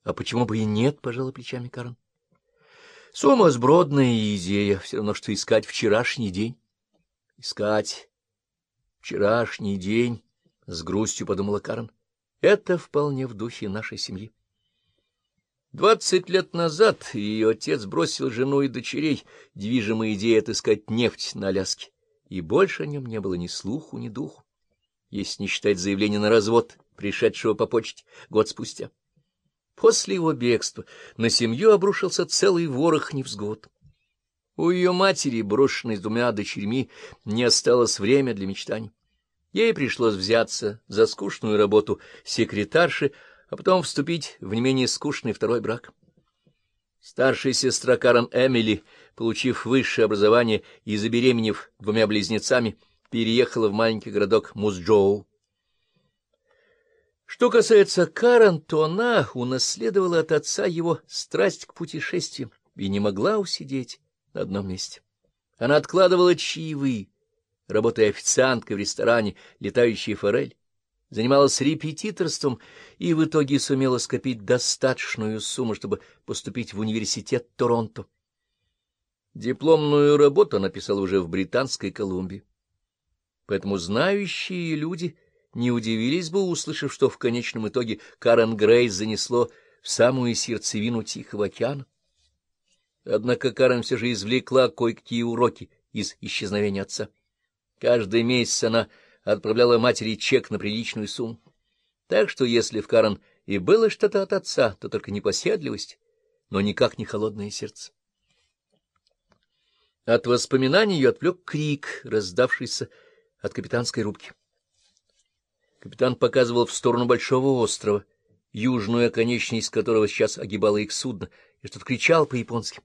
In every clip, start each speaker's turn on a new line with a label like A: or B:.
A: — А почему бы и нет, — пожала плечами Карен. — Сумасбродная идея, все равно, что искать вчерашний день. — Искать вчерашний день, — с грустью подумала Карен. — Это вполне в духе нашей семьи. Двадцать лет назад ее отец бросил жену и дочерей, движимой идеей отыскать нефть на Аляске, и больше о нем не было ни слуху, ни духу, если не считать заявления на развод, пришедшего по почте год спустя. После его бегства на семью обрушился целый ворох невзгод. У ее матери, брошенной с двумя дочерьми, не осталось время для мечтаний. Ей пришлось взяться за скучную работу секретарши, а потом вступить в не менее скучный второй брак. Старшая сестра Карен Эмили, получив высшее образование и забеременев двумя близнецами, переехала в маленький городок Музджоу. Что касается Карен, то она унаследовала от отца его страсть к путешествиям и не могла усидеть на одном месте. Она откладывала чаевые, работая официанткой в ресторане «Летающая форель», занималась репетиторством и в итоге сумела скопить достаточную сумму, чтобы поступить в университет Торонто. Дипломную работу она писала уже в Британской Колумбии. Поэтому знающие люди — не удивились бы, услышав, что в конечном итоге Карен Грейс занесло в самую сердцевину Тихого океана. Однако Карен все же извлекла кое-какие уроки из исчезновения отца. Каждый месяц она отправляла матери чек на приличную сумму. Так что если в Карен и было что-то от отца, то только непоседливость, но никак не холодное сердце. От воспоминаний ее отвлек крик, раздавшийся от капитанской рубки. Капитан показывал в сторону большого острова, южную оконечность которого сейчас огибало их судно, и что-то кричал по-японски.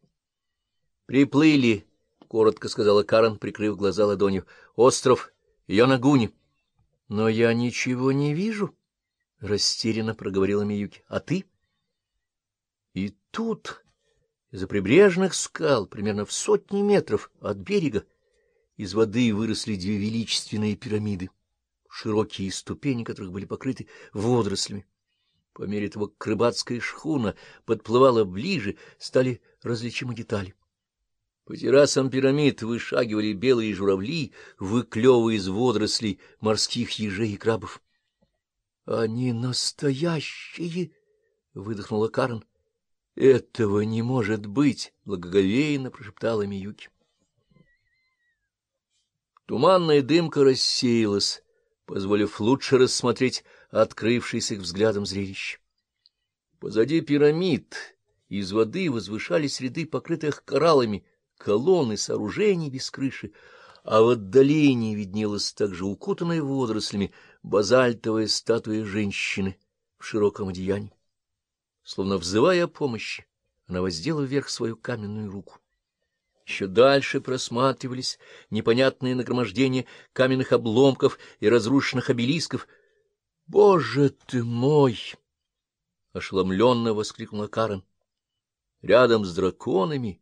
A: — Приплыли, — коротко сказала Карен, прикрыв глаза ладонью. — Остров Йонагуни. — Но я ничего не вижу, — растерянно проговорила Миюки. — А ты? И тут, из-за прибрежных скал, примерно в сотни метров от берега, из воды выросли две величественные пирамиды широкие ступени которых были покрыты водорослями. По мере того, как рыбацкая шхуна подплывала ближе, стали различимы детали. По террасам пирамид вышагивали белые журавли, выклевывая из водорослей морских ежей и крабов. — Они настоящие! — выдохнула Карен. — Этого не может быть! — благоговейно прошептала Миюки. Туманная дымка рассеялась, позволив лучше рассмотреть открывшееся их взглядом зрелище. Позади пирамид из воды возвышались ряды покрытых кораллами, колонны, сооружений без крыши, а в отдалении виднелась также укутанная водорослями базальтовая статуя женщины в широком одеянии. Словно взывая о помощи, она воздела вверх свою каменную руку. Еще дальше просматривались непонятные нагромождения каменных обломков и разрушенных обелисков. — Боже ты мой! — ошеломленно воскликнула Карен. Рядом с драконами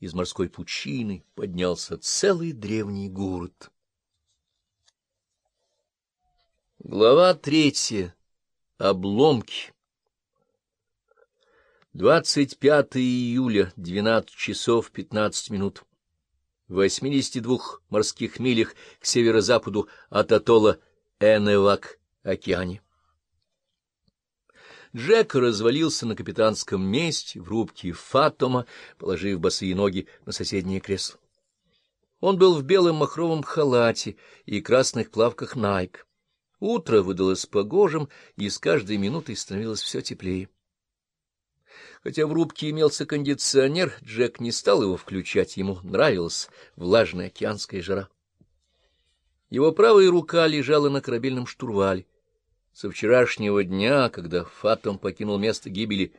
A: из морской пучины поднялся целый древний город. Глава третья. Обломки. 25 июля, 12 часов 15 минут. В 82 морских милях к северо-западу от атолла Эневак, океане. Джек развалился на капитанском месте в рубке Фатома, положив босые ноги на соседнее кресло. Он был в белом махровом халате и красных плавках Найк. Утро выдалось погожим, и с каждой минутой становилось все теплее. Хотя в рубке имелся кондиционер, Джек не стал его включать, ему нравилась влажная океанская жара. Его правая рука лежала на корабельном штурвале. Со вчерашнего дня, когда Фатом покинул место гибели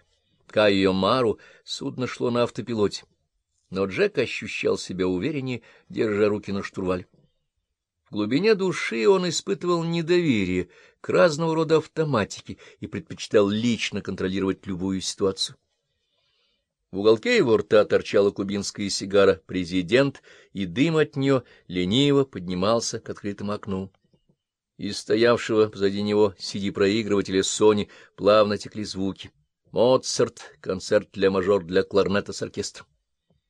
A: Кайо судно шло на автопилоте. Но Джек ощущал себя увереннее, держа руки на штурвале. В глубине души он испытывал недоверие к разного рода автоматике и предпочитал лично контролировать любую ситуацию. В уголке его рта торчала кубинская сигара «Президент», и дым от нее лениво поднимался к открытому окну. Из стоявшего позади него CD-проигрывателя Sony плавно текли звуки. Моцарт, концерт для мажор для кларнета с оркестром.